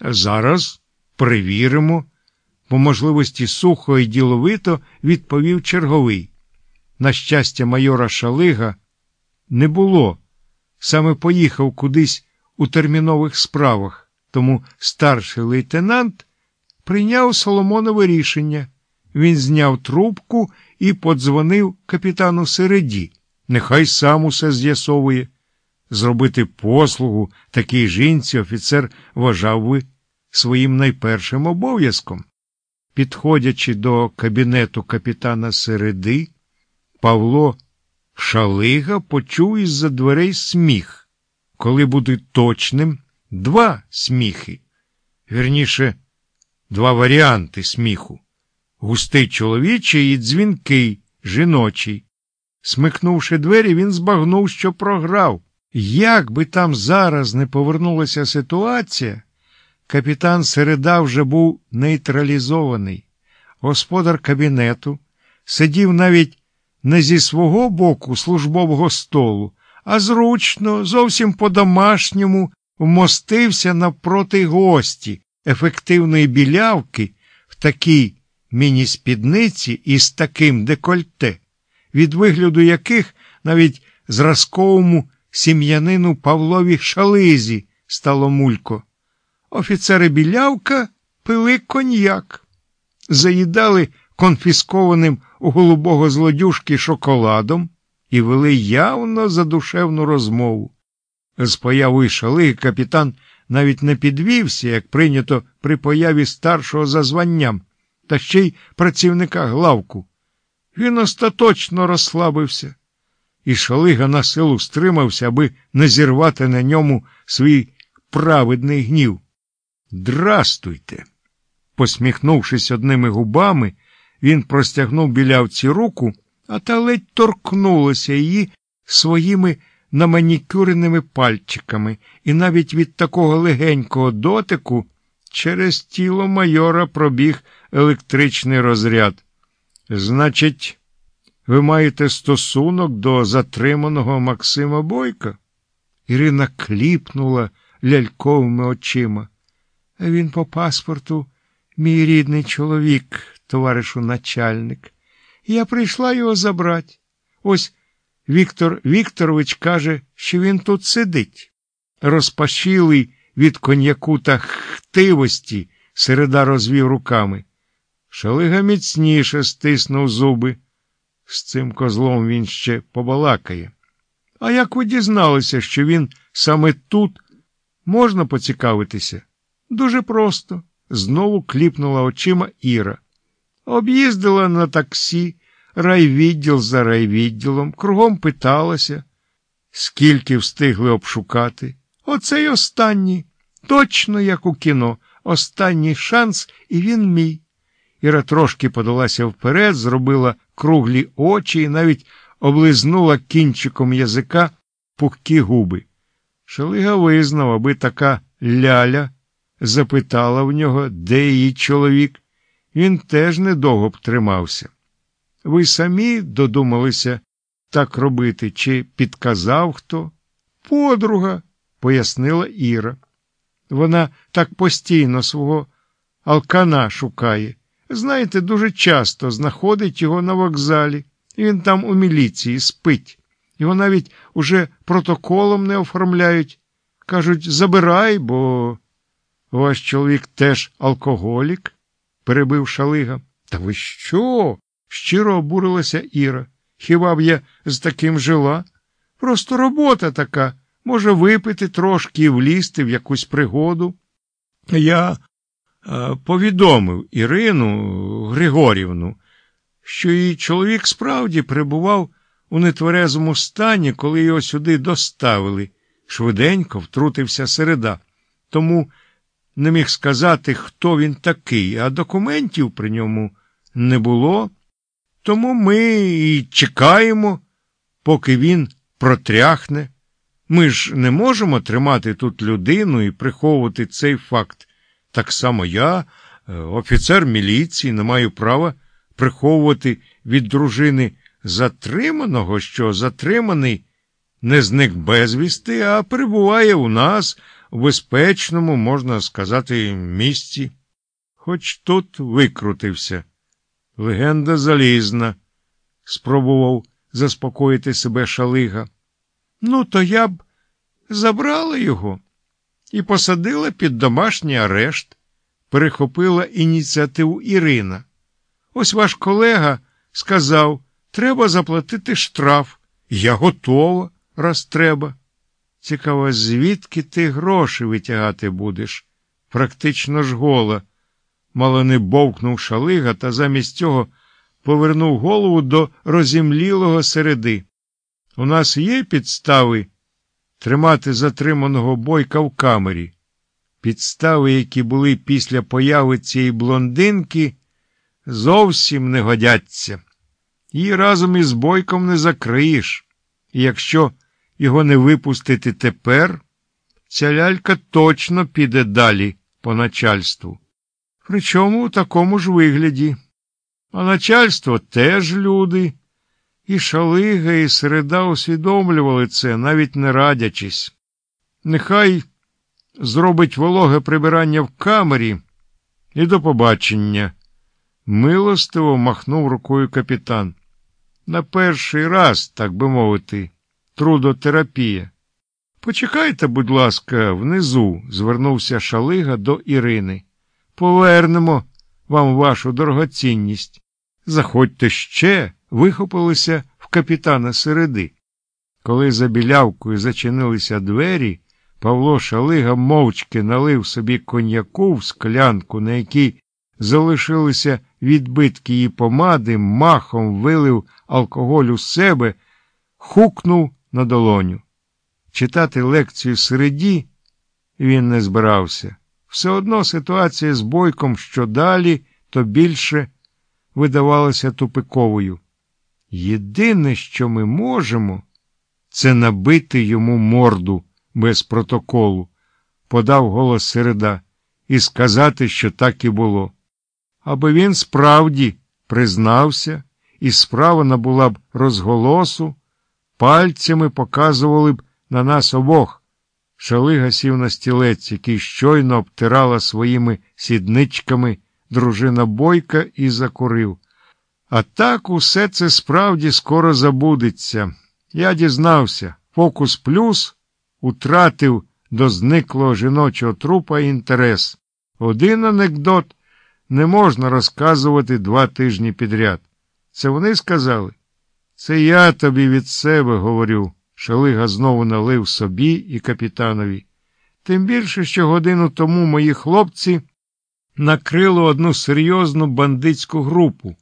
Зараз перевіримо, по можливості сухо і діловито відповів черговий. На щастя, майора Шалига не було. Саме поїхав кудись у термінових справах, тому старший лейтенант прийняв Соломонове рішення. Він зняв трубку і подзвонив капітану Середі. Нехай сам усе з'ясовує. Зробити послугу такій жінці офіцер вважав би своїм найпершим обов'язком. Підходячи до кабінету капітана Середи, Павло Шалига почув із-за дверей сміх. Коли бути точним, два сміхи. Вірніше, два варіанти сміху густий чоловічий і дзвінкий, жіночий. Смикнувши двері, він збагнув, що програв. Як би там зараз не повернулася ситуація, капітан Середа вже був нейтралізований. Господар кабінету сидів навіть не зі свого боку службового столу, а зручно, зовсім по-домашньому вмостився навпроти гості ефективної білявки в такій міні-спідниці із таким декольте, від вигляду яких навіть зразковому сім'янину Павлові Шализі стало мулько. Офіцери білявка пили коньяк, заїдали конфіскованим у голубого злодюшки шоколадом і вели явно задушевну розмову. З появою шалиги капітан навіть не підвівся, як прийнято при появі старшого за званням, та ще й працівника главку. Він остаточно розслабився, і шалига на силу стримався, аби не зірвати на ньому свій праведний гнів. Здрастуйте. Посміхнувшись одними губами, він простягнув білявці руку, а та ледь торкнулася її своїми наманікюреними пальчиками, і навіть від такого легенького дотику через тіло майора пробіг електричний розряд. Значить, ви маєте стосунок до затриманого Максима Бойка? Ірина кліпнула ляльковими очима. Він по паспорту мій рідний чоловік, товаришу начальник. Я прийшла його забрати. Ось Віктор Вікторович каже, що він тут сидить. Розпашілий від коньяку та хтивості, середа розвів руками. Шалига міцніше стиснув зуби. З цим козлом він ще побалакає. А як ви дізналися, що він саме тут можна поцікавитися? Дуже просто, знову кліпнула очима Іра. Об'їздила на таксі, райвідділ за райвідділом, кругом питалася, скільки встигли обшукати. Оцей останній, точно як у кіно, останній шанс, і він мій. Іра трошки подалася вперед, зробила круглі очі і навіть облизнула кінчиком язика пухкі губи. Шалига визнав, аби така ляля запитала в нього, де її чоловік. Він теж недовго б тримався. Ви самі додумалися так робити, чи підказав хто? Подруга, пояснила Іра. Вона так постійно свого алкана шукає. Знаєте, дуже часто знаходить його на вокзалі, він там у міліції спить. Його навіть уже протоколом не оформляють. Кажуть, забирай, бо ваш чоловік теж алкоголік, перебив шалига. Та ви що? щиро обурилася Іра. Хіба б я з таким жила? Просто робота така. Може випити трошки і влізти в якусь пригоду. Я а, повідомив Ірину Григорівну, що її чоловік справді перебував у нетверезому стані, коли його сюди доставили. Швиденько втрутився середа. Тому не міг сказати, хто він такий, а документів при ньому не було. Тому ми і чекаємо, поки він протряхне. Ми ж не можемо тримати тут людину і приховувати цей факт. Так само я, е, офіцер міліції, не маю права приховувати від дружини затриманого, що затриманий не зник безвісти, а перебуває у нас в безпечному, можна сказати, місці. Хоч тут викрутився. Легенда залізна, спробував заспокоїти себе шалига. Ну, то я б забрала його і посадила під домашній арешт, перехопила ініціативу Ірина. Ось ваш колега сказав, треба заплатити штраф. Я готова, раз треба. Цікаво, звідки ти гроші витягати будеш? Практично ж гола. Мало не бовкнув шалига та замість цього повернув голову до розімлілого середи. У нас є підстави тримати затриманого бойка в камері. Підстави, які були після появи цієї блондинки, зовсім не годяться. Її разом із бойком не закриєш. І якщо його не випустити тепер, ця лялька точно піде далі по начальству. Причому у такому ж вигляді. А начальство теж люди. І шалига, і середа усвідомлювали це, навіть не радячись. Нехай зробить вологе прибирання в камері і до побачення. Милостиво махнув рукою капітан. На перший раз, так би мовити, трудотерапія. Почекайте, будь ласка, внизу, звернувся шалига до Ірини. Повернемо вам вашу дорогоцінність. Заходьте ще, вихопилися в капітана середи. Коли за білявкою зачинилися двері, Павло Шалига мовчки налив собі коньяку в склянку, на якій залишилися відбитки її помади, махом вилив алкоголь у себе, хукнув на долоню. Читати лекцію середі він не збирався. Все одно ситуація з бойком що далі, то більше видавалася тупиковою. Єдине, що ми можемо, це набити йому морду без протоколу, подав голос середа, і сказати, що так і було. Аби він справді признався, і справа набула б розголосу, пальцями показували б на нас обох. Шалига сів на стілець, який щойно обтирала своїми сідничками дружина бойка і закурив. А так усе це справді скоро забудеться. Я дізнався, фокус плюс утратив до зниклого жіночого трупа інтерес. Один анекдот не можна розказувати два тижні підряд. Це вони сказали? Це я тобі від себе говорю. Шалига знову налив собі і капітанові. Тим більше, що годину тому мої хлопці накрили одну серйозну бандитську групу.